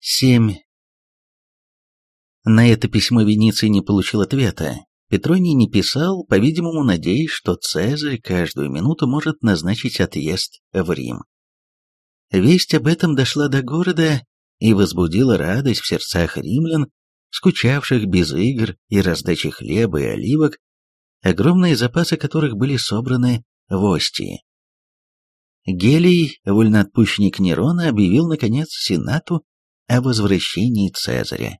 7. На это письмо Вениций не получил ответа. Петроний не писал, по-видимому, надеясь, что Цезарь каждую минуту может назначить отъезд в Рим. Весть об этом дошла до города и возбудила радость в сердцах римлян, скучавших без игр и раздачи хлеба и оливок, огромные запасы которых были собраны в Остии. Гелий, вольноотпущенник Нерона, объявил, наконец, Сенату о возвращении Цезаря.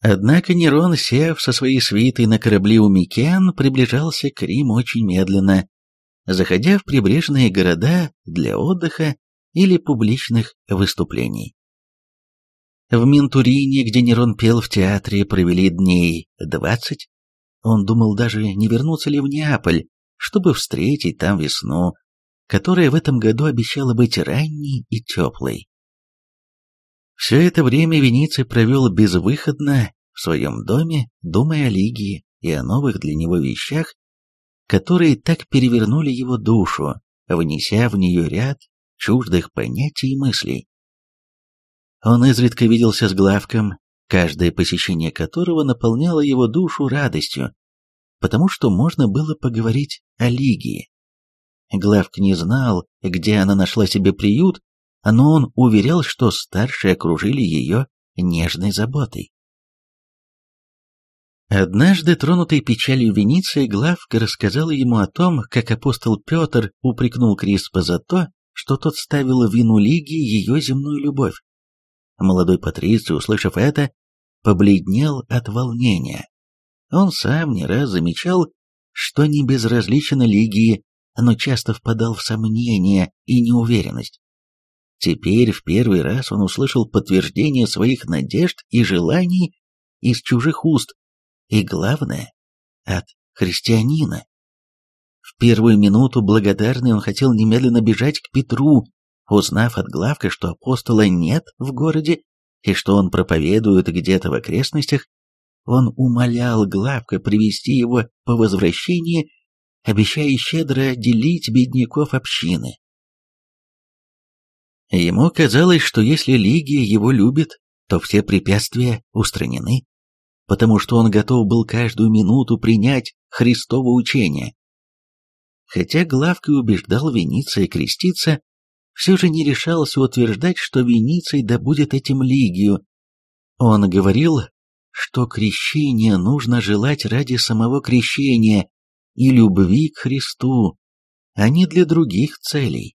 Однако Нерон, сев со своей свитой на корабли у Микен, приближался к Риму очень медленно, заходя в прибрежные города для отдыха или публичных выступлений. В Ментурине, где Нерон пел в театре, провели дней двадцать. Он думал даже, не вернуться ли в Неаполь, чтобы встретить там весну, которая в этом году обещала быть ранней и теплой. Все это время Вениций провел безвыходно в своем доме, думая о Лигии и о новых для него вещах, которые так перевернули его душу, внеся в нее ряд чуждых понятий и мыслей. Он изредка виделся с Главком, каждое посещение которого наполняло его душу радостью, потому что можно было поговорить о Лигии. Главк не знал, где она нашла себе приют, но он уверял, что старшие окружили ее нежной заботой. Однажды, тронутый печалью Вениции, Главка рассказала ему о том, как апостол Петр упрекнул Криспа за то, что тот ставил вину Лиги ее земную любовь. Молодой Патриций, услышав это, побледнел от волнения. Он сам не раз замечал, что не безразличен Лигии, но часто впадал в сомнения и неуверенность. Теперь в первый раз он услышал подтверждение своих надежд и желаний из чужих уст, и главное, от христианина. В первую минуту благодарный он хотел немедленно бежать к Петру, узнав от главка, что апостола нет в городе и что он проповедует где-то в окрестностях, он умолял главка привести его по возвращении, обещая щедро делить бедняков общины. Ему казалось, что если Лигия его любит, то все препятствия устранены, потому что он готов был каждую минуту принять Христово учение. Хотя Главкой убеждал Вениция креститься, все же не решался утверждать, что Вениций добудет этим Лигию. Он говорил, что крещение нужно желать ради самого крещения и любви к Христу, а не для других целей.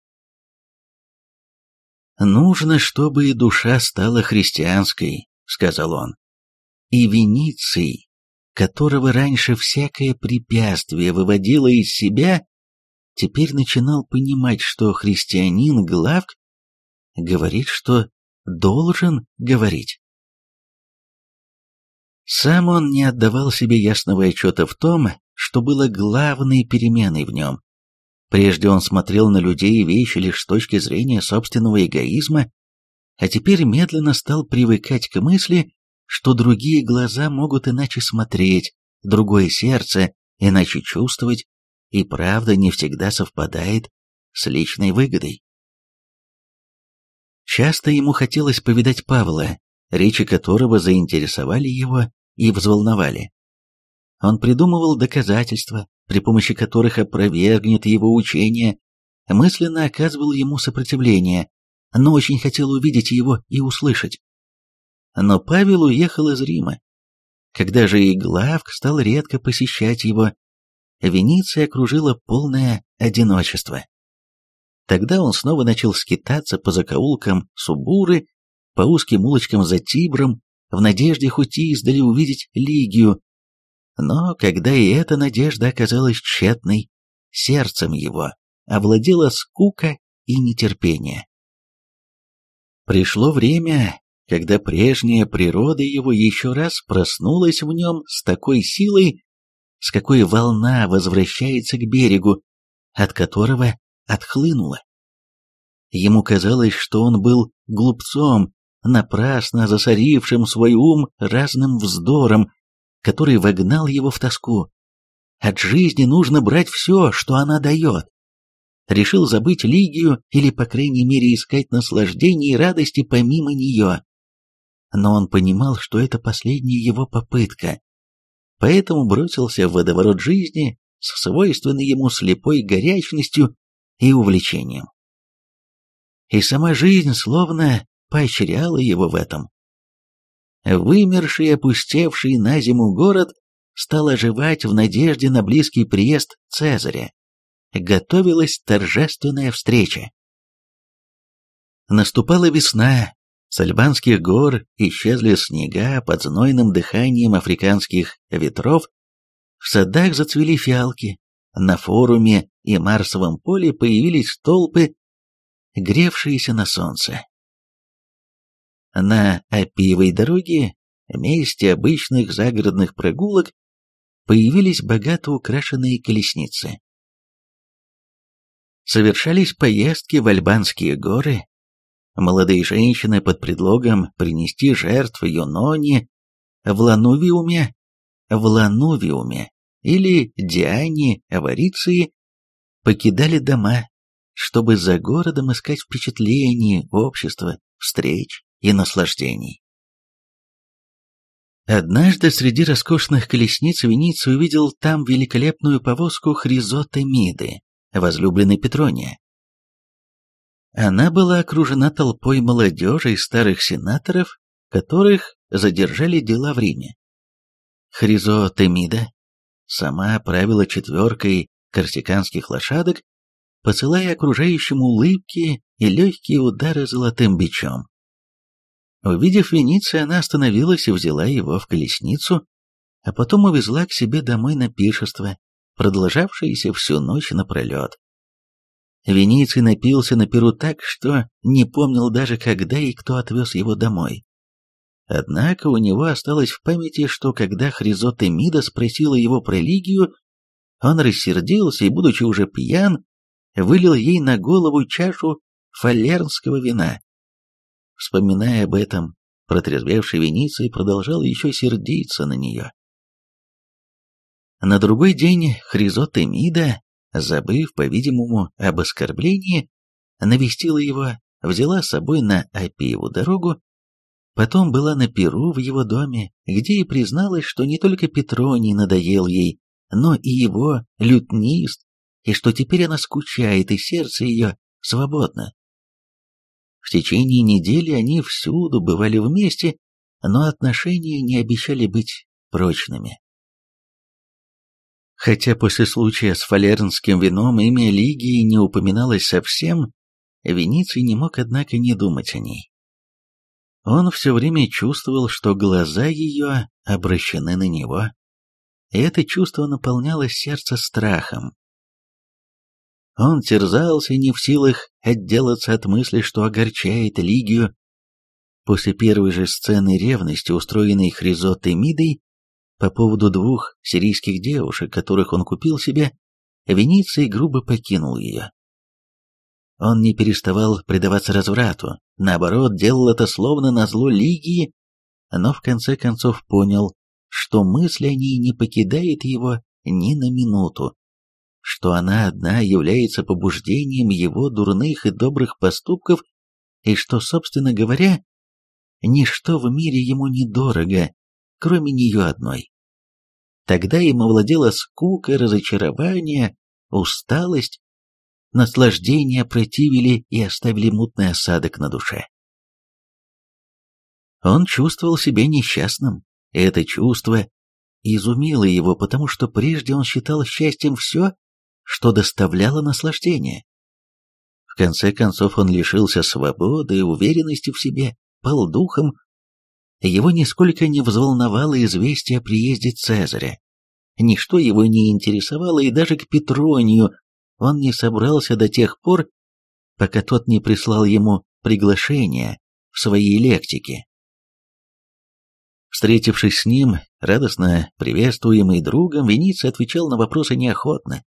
«Нужно, чтобы и душа стала христианской», — сказал он. «И Вениций, которого раньше всякое препятствие выводило из себя, теперь начинал понимать, что христианин Главк говорит, что должен говорить. Сам он не отдавал себе ясного отчета в том, что было главной переменой в нем. Прежде он смотрел на людей и вещи лишь с точки зрения собственного эгоизма, а теперь медленно стал привыкать к мысли, что другие глаза могут иначе смотреть, другое сердце иначе чувствовать, и правда не всегда совпадает с личной выгодой. Часто ему хотелось повидать Павла, речи которого заинтересовали его и взволновали. Он придумывал доказательства, при помощи которых опровергнет его учение, мысленно оказывал ему сопротивление, но очень хотел увидеть его и услышать. Но Павел уехал из Рима. Когда же и Главк стал редко посещать его, Венеция окружила полное одиночество. Тогда он снова начал скитаться по закоулкам Субуры, по узким улочкам за Тибром, в надежде хоть издали увидеть Лигию, но когда и эта надежда оказалась тщетной, сердцем его овладела скука и нетерпение. Пришло время, когда прежняя природа его еще раз проснулась в нем с такой силой, с какой волна возвращается к берегу, от которого отхлынула. Ему казалось, что он был глупцом, напрасно засорившим свой ум разным вздором, который вогнал его в тоску. От жизни нужно брать все, что она дает. Решил забыть Лигию или, по крайней мере, искать наслаждение и радости помимо нее. но он понимал, что это последняя его попытка, поэтому бросился в водоворот жизни с свойственной ему слепой горячностью и увлечением. И сама жизнь словно поощряла его в этом. Вымерший, опустевший на зиму город стал оживать в надежде на близкий приезд Цезаря. Готовилась торжественная встреча. Наступала весна, с альбанских гор исчезли снега под знойным дыханием африканских ветров, в садах зацвели фиалки, на форуме и Марсовом поле появились толпы, гревшиеся на солнце. На Апиевой дороге, месте обычных загородных прогулок, появились богато украшенные колесницы. Совершались поездки в Альбанские горы, молодые женщины под предлогом принести жертвы Юноне в Ланувиуме, в Ланувиуме или Диане Авариции покидали дома, чтобы за городом искать впечатлений, общества, встреч и наслаждений. Однажды среди роскошных колесниц Вениций увидел там великолепную повозку Хризотемиды, возлюбленной Петрония. Она была окружена толпой молодежи и старых сенаторов, которых задержали дела в Риме. Хризотемида сама правила четверкой корсиканских лошадок, посылая окружающим улыбки и легкие удары золотым бичом. Увидев Вениция, она остановилась и взяла его в колесницу, а потом увезла к себе домой на пиршество, продолжавшееся всю ночь напролет. Вениций напился на перу так, что не помнил даже, когда и кто отвез его домой. Однако у него осталось в памяти, что когда Хризотемида спросила его про религию, он рассердился и, будучи уже пьян, вылил ей на голову чашу фалернского вина. Вспоминая об этом, протрезвевший Вениций продолжал еще сердиться на нее. На другой день Хризотемида забыв, по-видимому, об оскорблении, навестила его, взяла с собой на Апиеву дорогу, потом была на Перу в его доме, где и призналась, что не только Петроний надоел ей, но и его лютнист, и что теперь она скучает, и сердце ее свободно. В течение недели они всюду бывали вместе, но отношения не обещали быть прочными. Хотя после случая с фалернским вином имя Лигии не упоминалось совсем, Вениций не мог, однако, не думать о ней. Он все время чувствовал, что глаза ее обращены на него, и это чувство наполняло сердце страхом. Он терзался не в силах отделаться от мысли, что огорчает Лигию. После первой же сцены ревности, устроенной Хризотой Мидой, по поводу двух сирийских девушек, которых он купил себе, Вениций грубо покинул ее. Он не переставал предаваться разврату, наоборот, делал это словно на зло Лигии, но в конце концов понял, что мысль о ней не покидает его ни на минуту, что она одна является побуждением его дурных и добрых поступков, и что, собственно говоря, ничто в мире ему не дорого, кроме нее одной. Тогда им овладела скука, разочарование, усталость, наслаждение противили и оставили мутный осадок на душе. Он чувствовал себя несчастным, это чувство изумило его, потому что прежде он считал счастьем все, что доставляло наслаждение. В конце концов он лишился свободы и уверенности в себе, пал духом, его нисколько не взволновало известие о приезде Цезаря. Ничто его не интересовало, и даже к Петронию он не собрался до тех пор, пока тот не прислал ему приглашение в своей лектике. Встретившись с ним, радостно приветствуемый другом, Вениций отвечал на вопросы неохотно,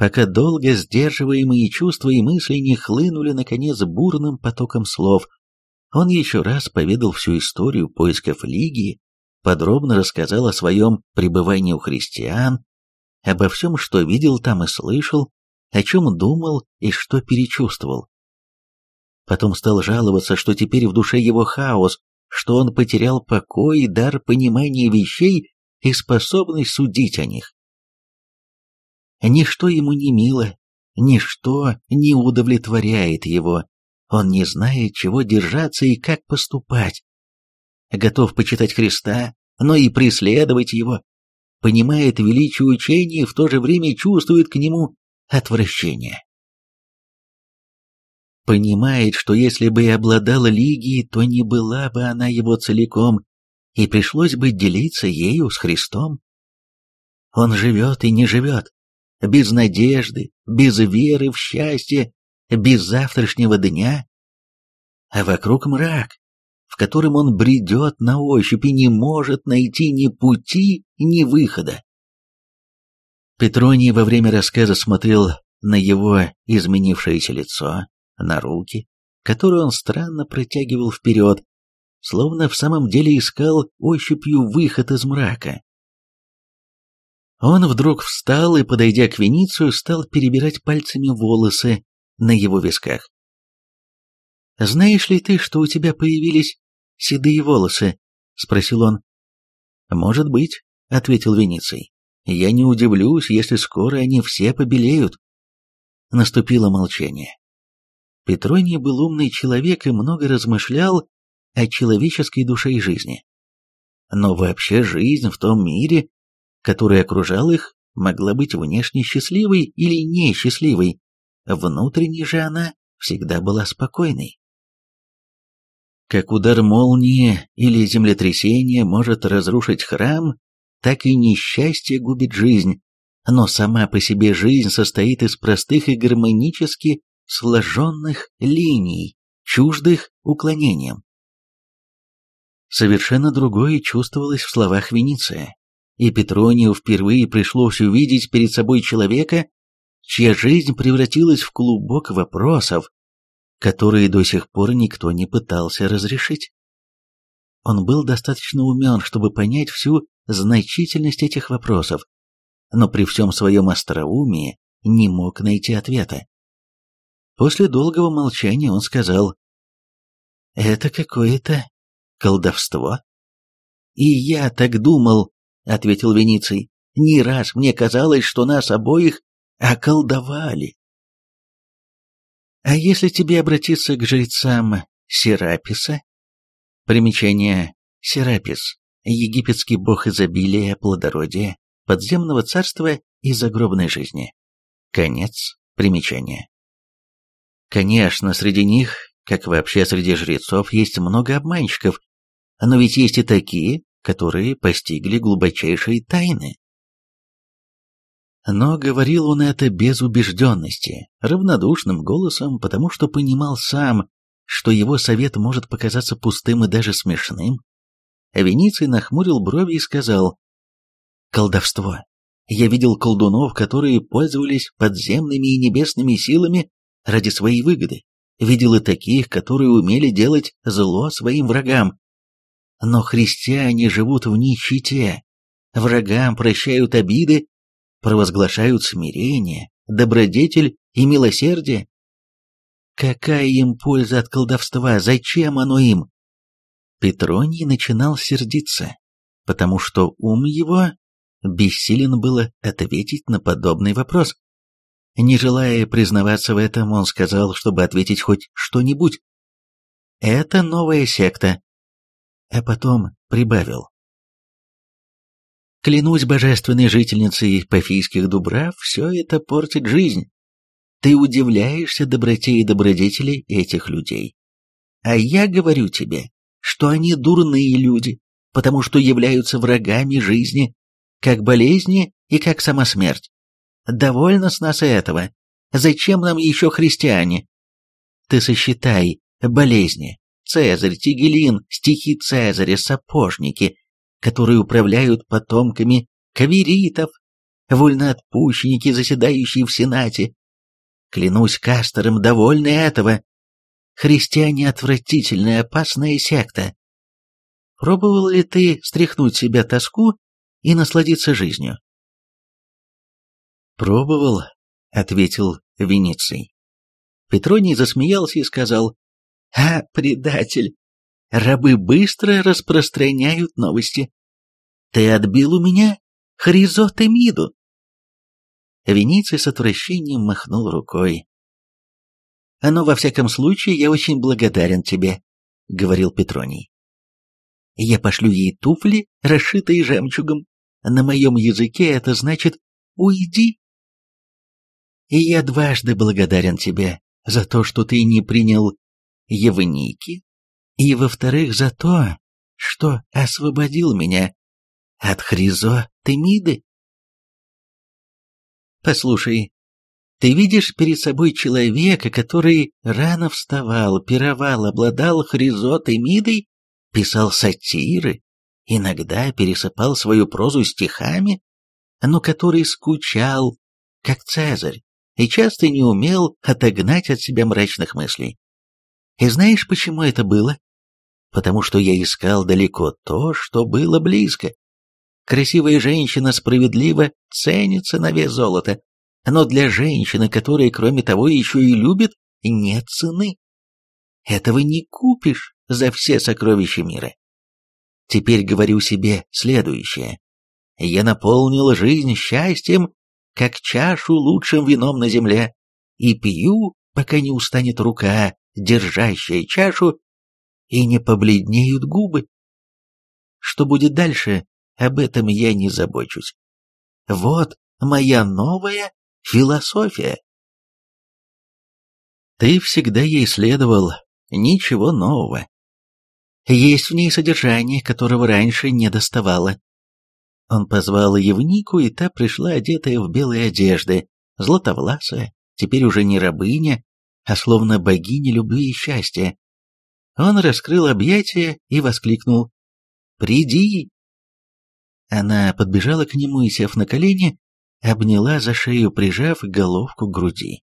пока долго сдерживаемые чувства и мысли не хлынули, наконец, бурным потоком слов, он еще раз поведал всю историю поисков Лигии, подробно рассказал о своем пребывании у христиан, обо всем, что видел там и слышал, о чем думал и что перечувствовал. Потом стал жаловаться, что теперь в душе его хаос, что он потерял покой, дар понимания вещей и способность судить о них. Ничто ему не мило, ничто не удовлетворяет его, он не знает, чего держаться и как поступать. Готов почитать Христа, но и преследовать его. Понимает величие учения и в то же время чувствует к нему отвращение. Понимает, что если бы и обладала Лигией, то не была бы она его целиком, и пришлось бы делиться ею с Христом. Он живет и не живет, без надежды, без веры в счастье, без завтрашнего дня, а вокруг мрак, в котором он бредет на ощупь и не может найти ни пути, ни выхода. Петроний во время рассказа смотрел на его изменившееся лицо, на руки, которые он странно протягивал вперед, словно в самом деле искал ощупью выход из мрака. Он вдруг встал и, подойдя к Веницию, стал перебирать пальцами волосы, на его висках. «Знаешь ли ты, что у тебя появились седые волосы?» — спросил он. «Может быть», — ответил Вениций. «Я не удивлюсь, если скоро они все побелеют». Наступило молчание. Петроний был умный человек и много размышлял о человеческой душе и жизни. Но вообще жизнь в том мире, который окружал их, могла быть внешне счастливой или несчастливой, Внутренне же она всегда была спокойной. Как удар молнии или землетрясение может разрушить храм, так и несчастье губит жизнь, но сама по себе жизнь состоит из простых и гармонически сложенных линий, чуждых уклонениям. Совершенно другое чувствовалось в словах Вениция, и Петронию впервые пришлось увидеть перед собой человека, чья жизнь превратилась в клубок вопросов, которые до сих пор никто не пытался разрешить. Он был достаточно умен, чтобы понять всю значительность этих вопросов, но при всем своем остроумии не мог найти ответа. После долгого молчания он сказал, «Это какое-то колдовство». «И я так думал», — ответил Вениций. «Не раз мне казалось, что нас обоих околдовали. А если тебе обратиться к жрецам Сераписа? Примечание Серапис – египетский бог изобилия, плодородия, подземного царства и загробной жизни. Конец примечания. Конечно, среди них, как вообще среди жрецов, есть много обманщиков, но ведь есть и такие, которые постигли глубочайшие тайны. Но говорил он это без убежденности, равнодушным голосом, потому что понимал сам, что его совет может показаться пустым и даже смешным. Вениций нахмурил брови и сказал, «Колдовство. Я видел колдунов, которые пользовались подземными и небесными силами ради своей выгоды. Видел и таких, которые умели делать зло своим врагам. Но христиане живут в нищете, врагам прощают обиды провозглашают смирение, добродетель и милосердие? Какая им польза от колдовства? Зачем оно им? Петроний начинал сердиться, потому что ум его бессилен было ответить на подобный вопрос. Не желая признаваться в этом, он сказал, чтобы ответить хоть что-нибудь. «Это новая секта». А потом прибавил. Клянусь божественной жительницей Пафийских Дубрав, все это портит жизнь. Ты удивляешься доброте и добродетели этих людей. А я говорю тебе, что они дурные люди, потому что являются врагами жизни, как болезни и как сама смерть. Довольно с нас этого. Зачем нам еще христиане? Ты сосчитай болезни. Цезарь, Тигелин, стихи Цезаря, сапожники, которые управляют потомками каверитов, вольноотпущенники, заседающие в Сенате. Клянусь Кастером, довольны этого. Христиане — отвратительная, опасная секта. Пробовал ли ты стряхнуть себя тоску и насладиться жизнью? «Пробовал», — ответил Вениций. Петроний засмеялся и сказал, «А, предатель, рабы быстро распространяют новости. Ты отбил у меня Хризотемиду. Вениций с отвращением махнул рукой. «Но «Ну, во всяком случае я очень благодарен тебе», — говорил Петроний. «Я пошлю ей туфли, расшитые жемчугом. На моем языке это значит «уйди». И я дважды благодарен тебе за то, что ты не принял Евники, и, во-вторых, за то, что освободил меня от Хризо Темиды. Послушай, ты видишь перед собой человека, который рано вставал, пировал, обладал Хризо Темидой, писал сатиры, иногда пересыпал свою прозу стихами, но который скучал, как Цезарь, и часто не умел отогнать от себя мрачных мыслей. И знаешь, почему это было? Потому что я искал далеко то, что было близко. Красивая женщина справедливо ценится на вес золота, но для женщины, которая, кроме того, еще и любит, нет цены. Этого не купишь за все сокровища мира. Теперь говорю себе следующее. Я наполнил жизнь счастьем, как чашу лучшим вином на земле, и пью, пока не устанет рука, держащая чашу, и не побледнеют губы. Что будет дальше, об этом я не забочусь. Вот моя новая философия. Ты всегда ей следовал, ничего нового. Есть в ней содержание, которого раньше не доставало. Он позвал Евнику, и та пришла одетая в белые одежды, златовласая, теперь уже не рабыня, а словно богиня любви и счастья. Он раскрыл объятия и воскликнул «Приди!». Она подбежала к нему и, сев на колени, обняла за шею, прижав головку к груди.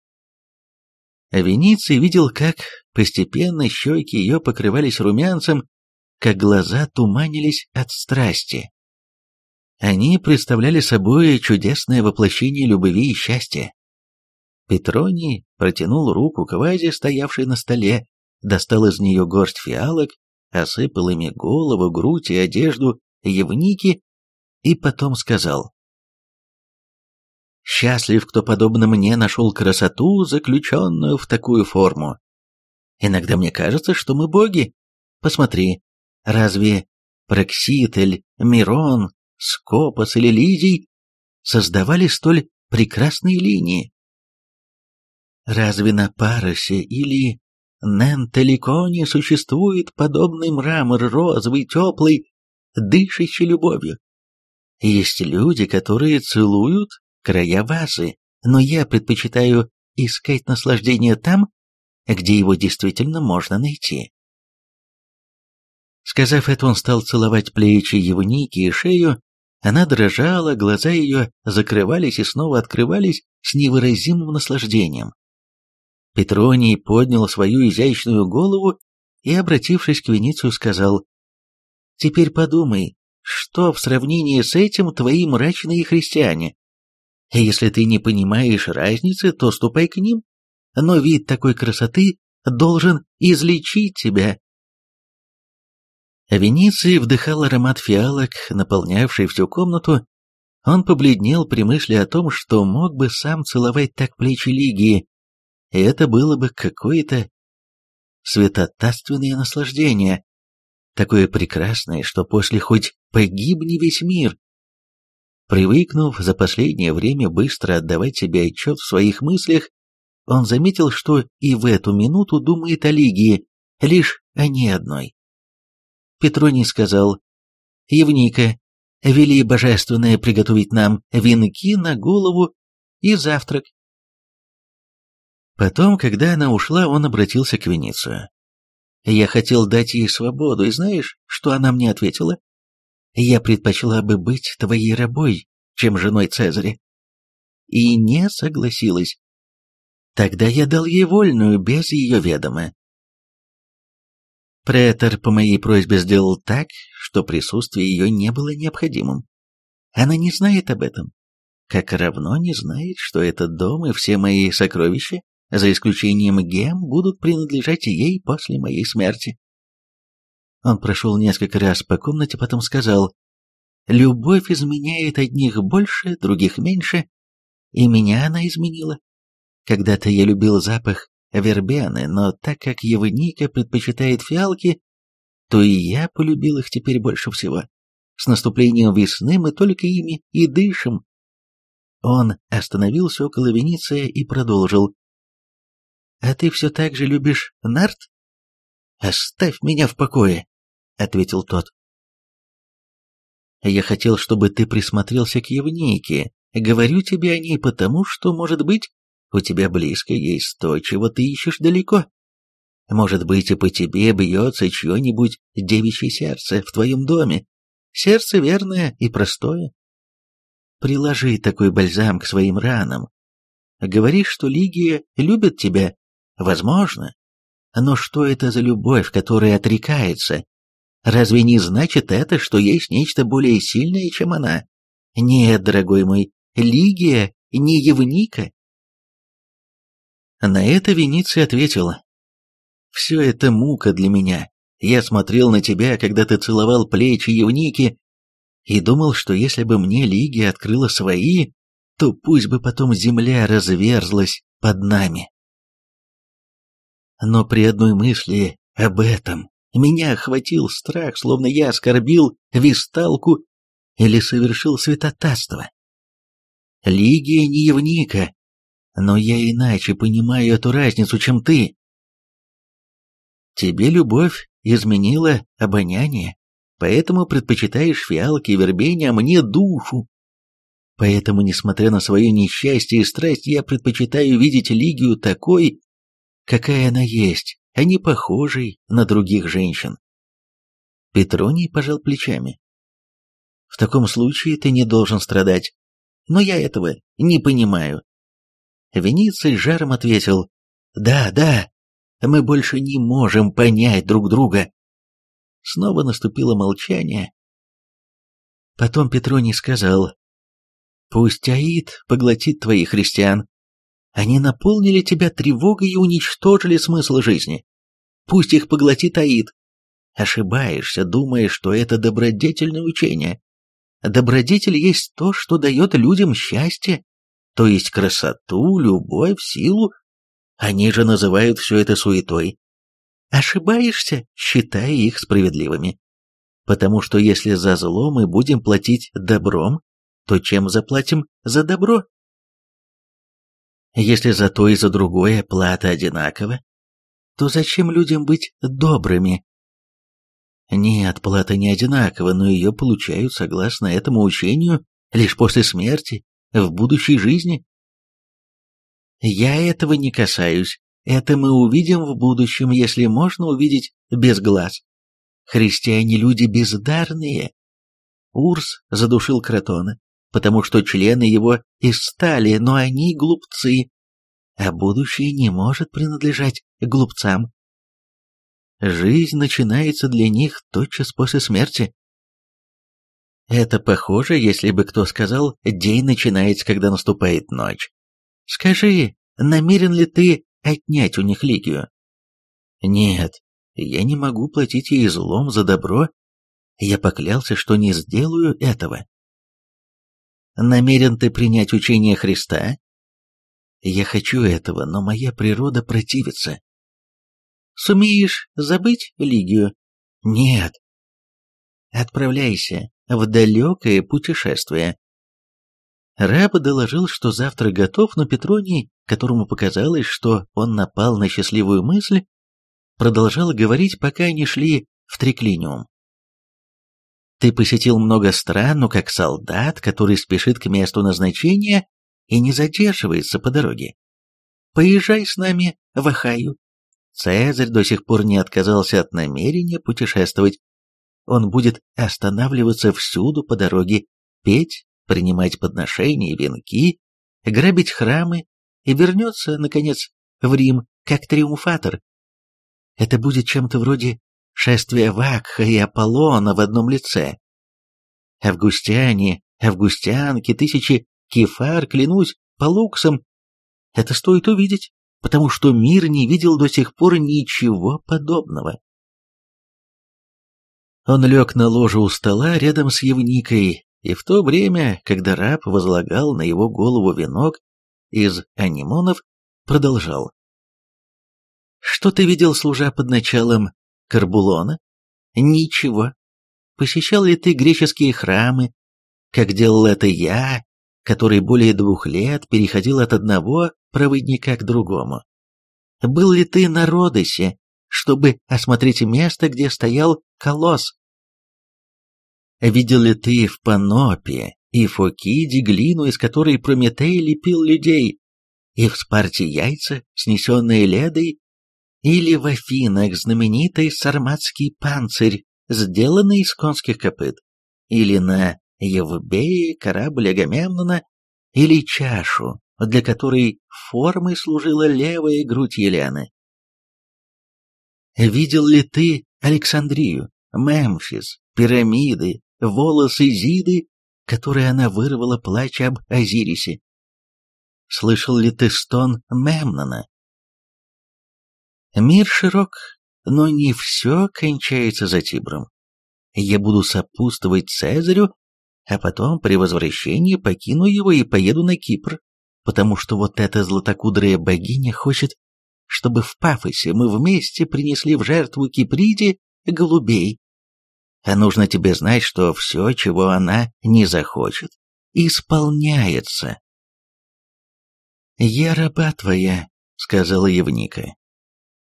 Вениций видел, как постепенно щеки ее покрывались румянцем, как глаза туманились от страсти. Они представляли собой чудесное воплощение любви и счастья. Петроний протянул руку к вазе, стоявшей на столе, достал из нее горсть фиалок, осыпал ими голову, грудь и одежду Евники и потом сказал Счастлив, кто подобно мне нашел красоту, заключенную в такую форму. Иногда мне кажется, что мы боги. Посмотри, разве Прокситель, Мирон, Скопос или Лидий создавали столь прекрасные линии? Разве на Паросе или Нентеликоне существует подобный мрамор розовый, теплый, дышащий любовью? Есть люди, которые целуют края вазы, но я предпочитаю искать наслаждение там, где его действительно можно найти. Сказав это, он стал целовать плечи Евники и шею, она дрожала, глаза ее закрывались и снова открывались с невыразимым наслаждением. Петроний поднял свою изящную голову и, обратившись к Веницию, сказал, «Теперь подумай, что в сравнении с этим твои мрачные христиане? Если ты не понимаешь разницы, то ступай к ним. Но вид такой красоты должен излечить тебя. Вениций вдыхал аромат фиалок, наполнявший всю комнату. Он побледнел при мысли о том, что мог бы сам целовать так плечи Лигии. И это было бы какое-то светотатственное наслаждение, такое прекрасное, что после хоть погибни весь мир, Привыкнув за последнее время быстро отдавать себе отчет в своих мыслях, он заметил, что и в эту минуту думает о Лигии, лишь о ней одной. Петроний сказал, «Евника, вели божественное приготовить нам венки на голову и завтрак». Потом, когда она ушла, он обратился к Веницию. «Я хотел дать ей свободу, и знаешь, что она мне ответила?» я предпочла бы быть твоей рабой, чем женой Цезаря. И не согласилась. Тогда я дал ей вольную, без ее ведома. Претор по моей просьбе сделал так, что присутствие ее не было необходимым. Она не знает об этом, как равно не знает, что этот дом и все мои сокровища, за исключением гем, будут принадлежать ей после моей смерти. Он прошел несколько раз по комнате, потом сказал, «Любовь изменяет одних больше, других меньше, и меня она изменила. Когда-то я любил запах вербены, но так как Евника предпочитает фиалки, то и я полюбил их теперь больше всего. С наступлением весны мы только ими и дышим. Он остановился около Венеция и продолжил. «А ты все так же любишь нарт?» «Оставь меня в покое», — ответил тот. «Я хотел, чтобы ты присмотрелся к Евнике. Говорю тебе о ней потому, что, может быть, у тебя близко есть то, чего ты ищешь далеко. Может быть, и по тебе бьется чье-нибудь девичье сердце в твоем доме. Сердце верное и простое. Приложи такой бальзам к своим ранам. Говоришь, что Лигия любит тебя? Возможно. Но что это за любовь, которая отрекается? Разве не значит это, что есть нечто более сильное, чем она? Нет, дорогой мой, Лигия не Евника. На это Вениций ответил, «Все это мука для меня. Я смотрел на тебя, когда ты целовал плечи Евники, и думал, что если бы мне Лигия открыла свои, то пусть бы потом земля разверзлась под нами. Но при одной мысли об этом меня охватил страх, словно я оскорбил висталку или совершил святотатство. Лигия не Евника, но я иначе понимаю эту разницу, чем ты. Тебе любовь изменила обоняние, поэтому предпочитаешь фиалки и вербения, а мне душу. Поэтому, несмотря на свое несчастье и страсть, я предпочитаю видеть Лигию такой, какая она есть, а не похожей на других женщин. Петроний пожал плечами. В таком случае ты не должен страдать. Но я этого не понимаю. Вениций жаром ответил, «Да, да, мы больше не можем понять друг друга». Снова наступило молчание. Потом Петроний сказал, «Пусть Аид поглотит твоих христиан. Они наполнили тебя тревогой и уничтожили смысл жизни. Пусть их поглотит Аид. Ошибаешься, думая, что это добродетельное учение. Добродетель есть то, что дает людям счастье, то есть красоту, любовь, силу. Они же называют все это суетой. Ошибаешься, считая их справедливыми. Потому что если за зло мы будем платить добром, то чем заплатим за добро? Если за то и за другое плата одинакова, то зачем людям быть добрыми? Нет, плата не одинакова, но ее получают, согласно этому учению, лишь после смерти, в будущей жизни. Я этого не касаюсь. Это мы увидим в будущем, если можно увидеть без глаз. Христиане люди бездарные. Урс задушил Кротона, потому что члены его из стали, но они глупцы, а будущее не может принадлежать глупцам. Жизнь начинается для них тотчас после смерти. Это похоже, если бы кто сказал, день начинается, когда наступает ночь. Скажи, намерен ли ты отнять у них Лигию? Нет, я не могу платить ей злом за добро. Я поклялся, что не сделаю этого. Намерен ты принять учение Христа? Я хочу этого, но моя природа противится. Сумеешь забыть Лигию? Нет. Отправляйся в далекое путешествие. Раб доложил, что завтра готов, но Петроний, которому показалось, что он напал на счастливую мысль, продолжал говорить, пока они шли в Триклиниум. «Ты посетил много стран, но как солдат, который спешит к месту назначения и не задерживается по дороге. Поезжай с нами в Ахаю, Цезарь до сих пор не отказался от намерения путешествовать. Он будет останавливаться всюду по дороге, петь, принимать подношения, венки, грабить храмы и вернется, наконец, в Рим как триумфатор. Это будет чем-то вроде шествия Вакха и Аполлона в одном лице. Августяне, августянки, тысячи кефар, клянусь, по луксам. Это стоит увидеть потому что мир не видел до сих пор ничего подобного. Он лег на ложе у стола рядом с Евникой, и в то время, когда раб возлагал на его голову венок из анимонов, продолжал. «Что ты видел, служа под началом Карбулона?» «Ничего. Посещал ли ты греческие храмы, как делал это я, который более двух лет переходил от одного проводника к другому? Был ли ты на Родосе, чтобы осмотреть место, где стоял колосс? Видел ли ты в Панопе и Фокиде глину, из которой Прометей лепил людей, и в Спарте яйца, снесенные ледой, или в Афинах знаменитый сарматский панцирь, сделанный из конских копыт, или на Евбее корабль Агамемнона, или чашу, для которой формой служила левая грудь Елены. Видел ли ты Александрию, Мемфис, пирамиды, волосы Зиды, которые она вырвала, плача об Азирисе? Слышал ли ты стон Мемнона? Мир широк, но не все кончается за Тибром. Я буду сопутствовать Цезарю, а потом при возвращении покину его и поеду на Кипр, потому что вот эта златокудрая богиня хочет, чтобы в Пафосе мы вместе принесли в жертву Киприде голубей. А нужно тебе знать, что все, чего она не захочет, исполняется. «Я раба твоя», — сказала Евника.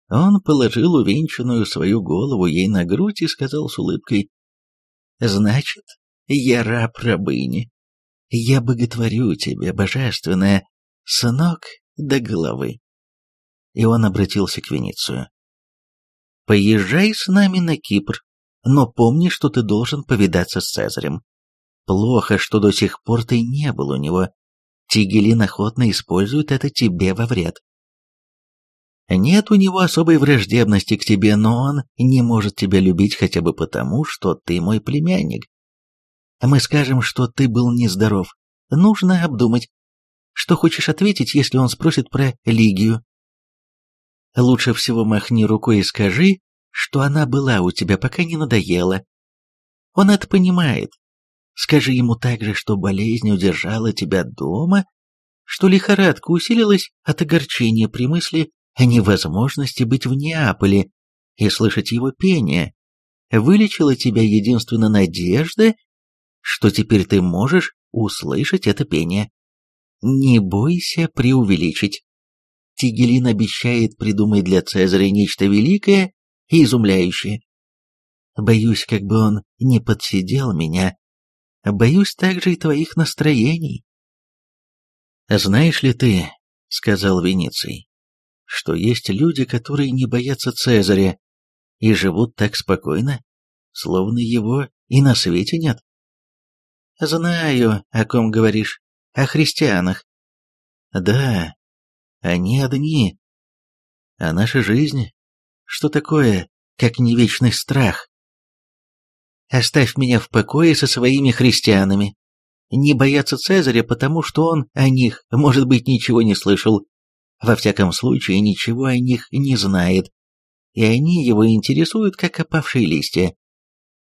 Он положил увенчанную свою голову ей на грудь и сказал с улыбкой, «Значит, я раб рабыни. Я боготворю тебя, божественная, с ног до головы». И он обратился к Веницию. «Поезжай с нами на Кипр, но помни, что ты должен повидаться с Цезарем. Плохо, что до сих пор ты не был у него, Тигелин охотно использует это тебе во вред. Нет у него особой враждебности к тебе, но он не может тебя любить хотя бы потому, что ты мой племянник. Мы скажем, что ты был нездоров. Нужно обдумать. Что хочешь ответить, если он спросит про Лигию? Лучше всего махни рукой и скажи, что она была у тебя, пока не надоела. Он это понимает, Скажи ему также, что болезнь удержала тебя дома, что лихорадка усилилась от огорчения при мысли невозможности быть в Неаполе и слышать его пение. Вылечила тебя единственно надежда, что теперь ты можешь услышать это пение. Не бойся преувеличить. Тигелин обещает придумать для Цезаря нечто великое и изумляющее. Боюсь, как бы он не подсидел меня Боюсь также и твоих настроений. «Знаешь ли ты, — сказал Вениций, — что есть люди, которые не боятся Цезаря и живут так спокойно, словно его и на свете нет?» «Знаю, о ком говоришь, о христианах». «Да, они одни. А наша жизнь, что такое, как не вечный страх?» Оставь меня в покое со своими христианами. Не бояться Цезаря, потому что он о них, может быть, ничего не слышал. Во всяком случае, ничего о них не знает. И они его интересуют, как опавшие листья.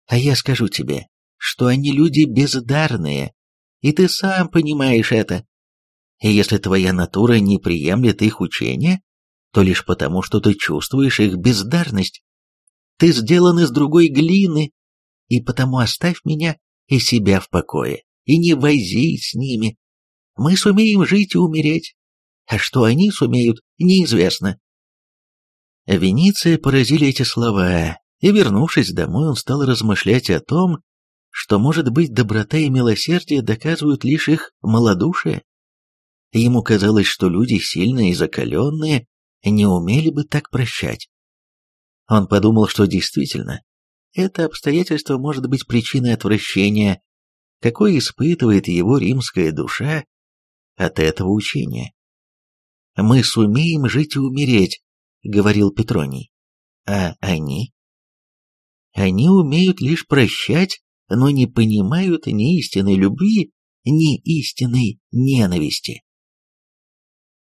А я скажу тебе, что они люди бездарные, и ты сам понимаешь это. И если твоя натура не приемлет их учения, то лишь потому, что ты чувствуешь их бездарность. Ты сделан из другой глины, и потому оставь меня и себя в покое, и не возись с ними. Мы сумеем жить и умереть, а что они сумеют, неизвестно». Венеция поразили эти слова, и, вернувшись домой, он стал размышлять о том, что, может быть, доброта и милосердие доказывают лишь их малодушие. Ему казалось, что люди сильные и закаленные не умели бы так прощать. Он подумал, что действительно, это обстоятельство может быть причиной отвращения, какой испытывает его римская душа от этого учения. «Мы сумеем жить и умереть», — говорил Петроний. «А они?» Они умеют лишь прощать, но не понимают ни истинной любви, ни истинной ненависти.